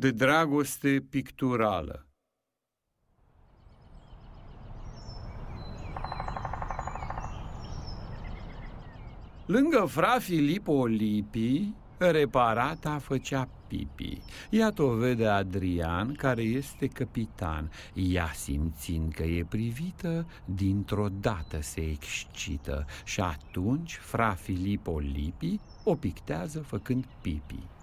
de dragoste picturală. Lângă fra Filipo Lipi, reparata făcea pipi. Iată o vede Adrian, care este capitan. Ea simțind că e privită, dintr-o dată se excită și atunci fra Filipo Lipi o pictează făcând pipi.